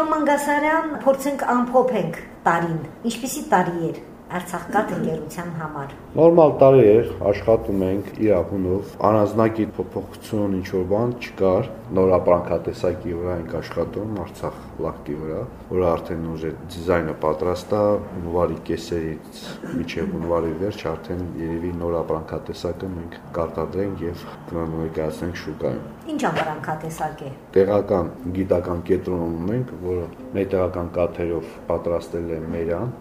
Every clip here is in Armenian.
Պարոն Մանգասարյան, փորձենք ամփոփենք տարին։ Ինչպիսի տարի էր Արցախկատ ընկերության համար։ Նորմալ տարի էր, աշխատում ենք իրավունով, առանձնակի փոփոխություն ինչ որ բան չկար, նոր ապրանքատեսակի վրա ենք աշխատում Արցախ լակտի վրա, որը արդեն ուժը դիզայնը պատրաստ է, հունվարի կեսերից մինչև հունվարի վերջ արդեն երևի նոր ապրանքատեսակը մենք կարտադրենք եւ կներկայացնենք շուկայում։ Ինչ ապրանքատեսակ է։ Տեղական գիտական կենտրոն ունենք, որը մեր տեղական կաթերով պատրաստել է Մերան,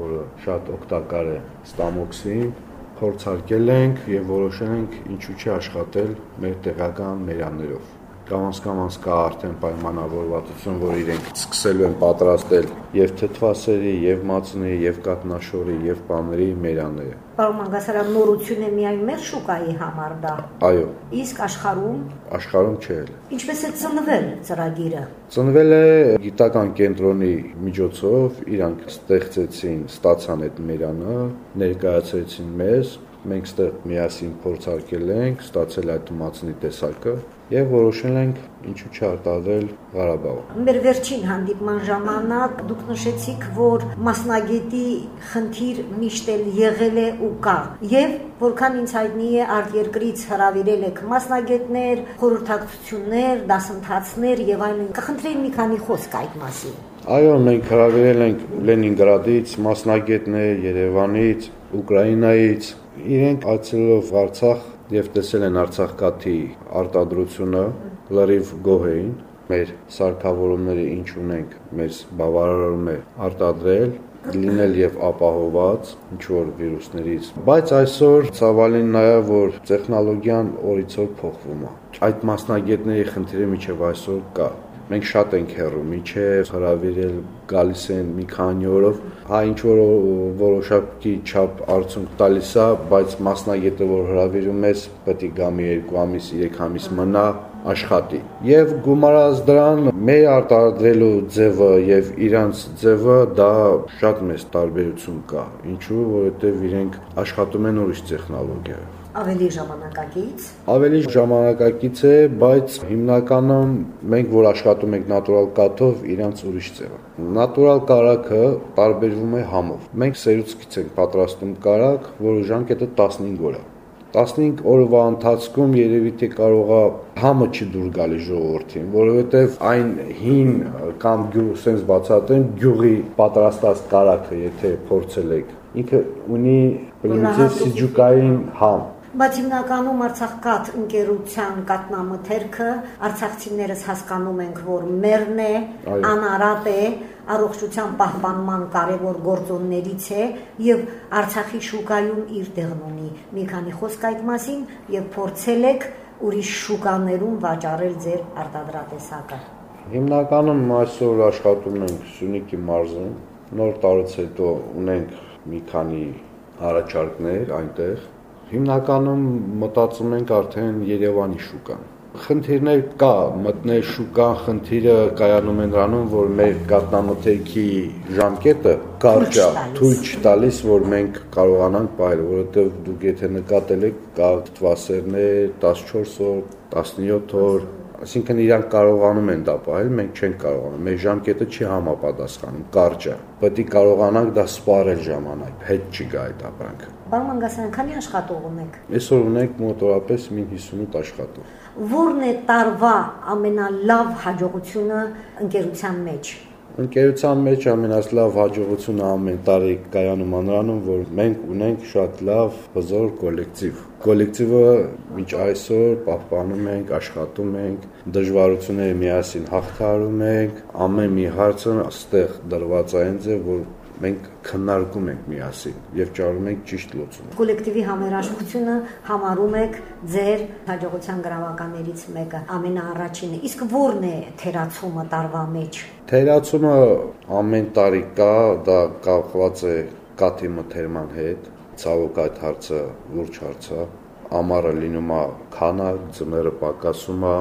որը շատ օգտակար է ստամոքսին, փորձարկել ենք եւ որոշել ենք ինչու՞ չի աշխատել մեր տեղական մերաներով կամաց-կամաց կա արդեն պայմանավորվածություն, որ իրենք սկսելու են պատրաստել եւ թթվասերի, եւ մածնի, եւ կատնաշորի, եւ պաների մերաները։ Պարոն Մանգասարյան, նորություն է միայն մեր շուկայի համար դա։ Այո։ Իսկ աշխարհում? Աշխարհում չէ։ Ինչպես է ծնվել ծրագիրը։ Ծնվել է գիտական կենտրոնի միջոցով, իրանք ստեղծեցին, ստացան այդ մերանը, ներկայացրեցին մեզ, մենք ստեղ միասին փորձարկել ենք, ստացել այդ մածնի տեսակը եւ որոշել ենք ինչու չարտադրել Ղարաբաղում։ Մեր վերջին հանդիպման ժամանակ դուք նշեցիք, որ մասնագետի խնդիր միշտ էլ եղել է ու կա։ Եվ որքան ինձ հայտնի է, արտերկրից հravirել եք մասնագետներ, խորհրդակցություններ, դասընթացներ եւ այլն։ Կխնդրեի մի քանի խոսք այդ մասին։ Այո, մենք հravirել ենք Լենինգրադից, մասնագետներ Երևանից, Ուկրաինայից, իրենք այցելելով Արցախ եւ տեսել են Արցախ կաթի արտադրությունը լրիվ գոհ էին մեր սարքավորումները ինչ ունենք մեզ բավարարում է արտադրել լինել եւ ապահոված ինչ որ վիրուսներից բայց այսօր ցավալին նաեւ որ տեխնոլոգիան օրից օր փոխվում է այդ մասնագետների խնդիրը միջև այսօր կա մենք շատ ենք հեռու միջև հravirել գալիս են մի քանի օրով հա ինչ որ որոշակի չափ արդյունք տալիս է բայց մասնագետը որ հravirում ես պետք է գա մի 2 ամիս 3 ամիս մնա աշխատի եւ գումարած դրան մեր արտադրելու ձևը եւ իրանց ձևը դա շատ մեծ տարբերություն կա ինչու որովհետեւ իրենք աշխատում են ուրիշ տեխնոլոգիայով ավելի ժամանակակից ավելի ժամանակակից է բայց հիմնականում մենք որ աշխատում ենք նատուրալ կաթով իրանց ուրիշ ձև է նատուրալ կարակը տարբերվում է համով մենք սերուցքից ենք պատրաստում կարակ որը ժամկետը 15 օր է 15 օրվա ընթացքում երևի թե կարողա համը չի դուր գալի ժողովրդին, որովհետև այն հին կամ գյուղ sense բացատրեմ գյուղի պատրաստած կարակը, եթե փորձել եք, ինքը ունի պրիմիտիվ սիջուկային համ, Բայց հիմնականում Արցախկատ ընկերության կատնամթերքը արցախցիներս հասկանում ենք, որ մերն է, անարատ է, առողջության պահպանման կարևոր գործոններից է եւ Արցախի շուկայում իր տեղն ունի։ Մի քանի խոսք այդ մասին եւ փորձել եք ուրիշ շուկաներում վաճառել ձեր արտադրատեսակը։ Հիմնականում այսօր աշխատում ենք Սյունիքի մարզում։ Նոր տարուց հետո ունենք մի քանի առաջարկներ այնտեղ Հիմնականում մտածում ենք արդեն Երևանի շուկան։ Խնդիրներ կա, մտնել շուկան խնդիրը կայանում է նրանում, որ մեր կատնամթերքի ժամկետը կարճ է, թույլ չտալիս, որ մենք կարողանանք բայել, որովհետև դուք եթե նկատել եք, կա թվասերներ 14 օր, 17 օր, Այսինքն իրանք կարողանում են դա պահել, մենք չենք կարողանում։ Մեր ժամկետը չի համապատասխանում, կարճ է։ Պետք է կարողանանք դա սպառել ժամանակ, հետ չի գա այդ ապրանքը։ Պարոն Մանգասյան, քանի աշխատող ունեք։ Այսօր ունենք մոտորապես 58 աշխատող։ Որն է տարվա ամենալավ հաջողությունը ընկերության մեջ։ Ընկերության մեջ ամենալավ հաջողությունը ամեն տարի կայանում անրանում, որ մենք ունենք շատ լավ հզոր կոլեկտիվ։ Կոլեկտիվը մինչ այսօր պահպանում ենք, աշխատում ենք, դժվարությունները միասին հաղթահարում ենք, ամեն մի հարցը այստեղ դրված այն ձև, որ մենք քննարկում ենք միասին եւ ճարում ենք ճիշտ լուծում։ Կոլեկտիվի համերաշխությունը համարում եք ձեր հաջողության գրավականներից մեկը, ամենաառաջինը։ Իսկ ո՞րն է թերացումը տարվա մեջ։ Թերացումը ամեն տարի կա, դա կապված է կաթի մթերման հետ։ Ցավոք այդ հարցը լուրջ հարց է։ Ամառը լինում է քանակ, ձմեռը պակասում է։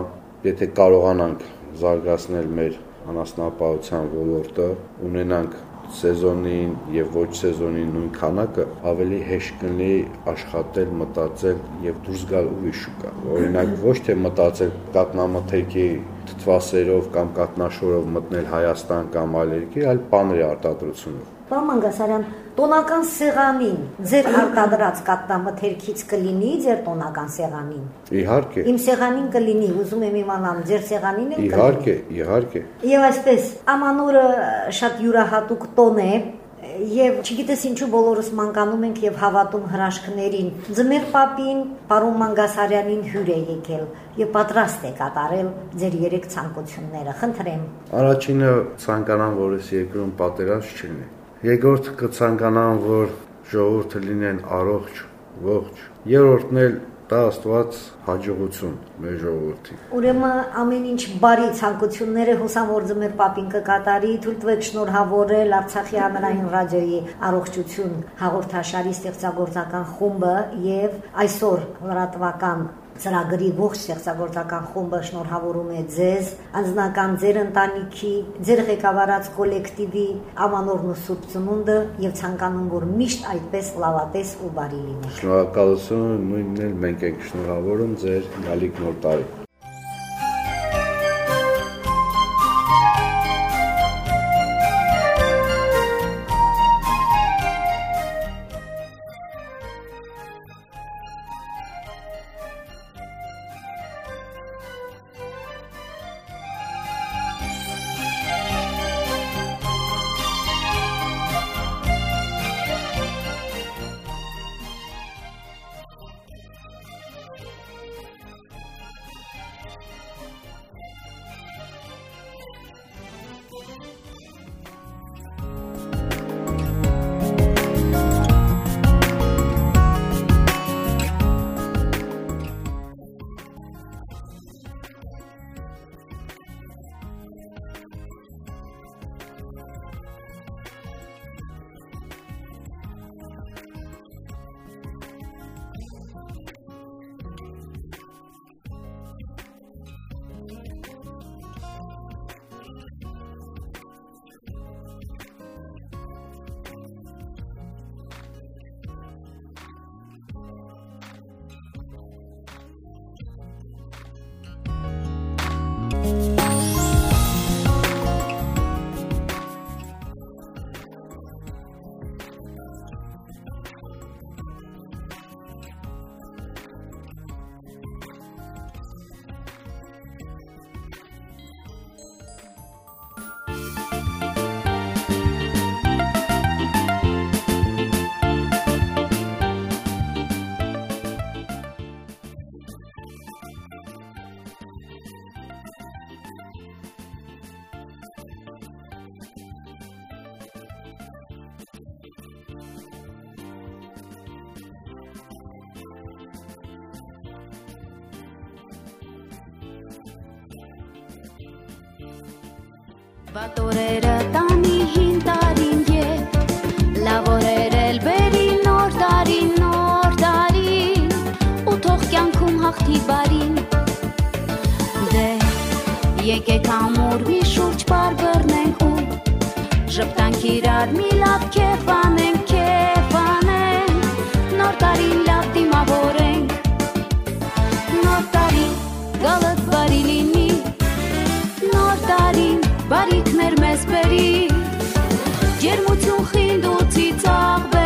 Եթե կարողանանք զարգացնել մեր անասնապահության ոլորտը, ունենանք սեզոնին եւ ոչ սեզոնին նույն քանակը, ավելի հեշտ կլինի աշխատել, մտածել եւ դուրս գալ ուրիշ շուկա։ Օրինակ ոչ թե մտածել կատնամթերքի թթվասերով կամ կատնաշորով մտնել Հայաստան կամ այլ երկիր, այլ բաների արտադրությունով։ Պարոն Մանգասարյան, տոնական սեղանին ձեր արտադրած կատնամթերքից կլինի ձեր տոնական սեղանին։ Իհարկե։ Իմ սեղանին կլինի, ուզում եմ իմանալ, ձեր սեղանին է։ Իհարկե, իհարկե։ Եվ այսպես, ամանորը շատ յուրահատուկ տոն է, եւ չգիտես ինչու բոլորս մանկանում ենք եւ հավատում հրաշքներին։ Ձմեր պապին, պարոն Մանգասարյանին հյուր է եկել եւ պատրաստ է կատարել ձեր երեք ցանկությունները։ Խնդրեմ։ Առաջինը ցանկանամ, որ ես երկրում պատերազմ չլինի։ Երկրորդ կցանկանամ, որ ժողովուրդը լինեն առողջ, ողջ։ Երրորդն էլ տա Աստված հաջողություն մեր ժողովրդին։ Ուրեմն ամեն ինչ բարի ցանկությունները հուսամ որ ձմեր պապին կկատարի, թույլ տվեք շնորհավորել Արցախի հանրային ռադիոյի առողջություն հաղորդաշարի ստեղծագործական խումբը եւ այսօր լրատվական ծրագրի ողջ ստեղծագործական խումբը շնորհավորում է ձեզ, անձնական ձեր ընտանիքի, ձեր ղեկավարած կոլեկտիվի ամանորն ու սուրբ ծնունդը եւ ցանկանում որ միշտ այդպես լավատես ու բարի լինի։ Շնորհակալություն, նույնն էլ մենք ենք շնորհավորում ձեր գալիք նոր տարի։ Վատորերը տանի հին տարին ետ, լավ օրեր էլ բերի նոր տարին, նոր տարին, ու թող կյանքում հաղթի բարին։ Դե, եկեք ամուր մի շուրջ բար բռնենք ու, ժպտանք իրար մի լավ կեվ ջերմություն խինդ ու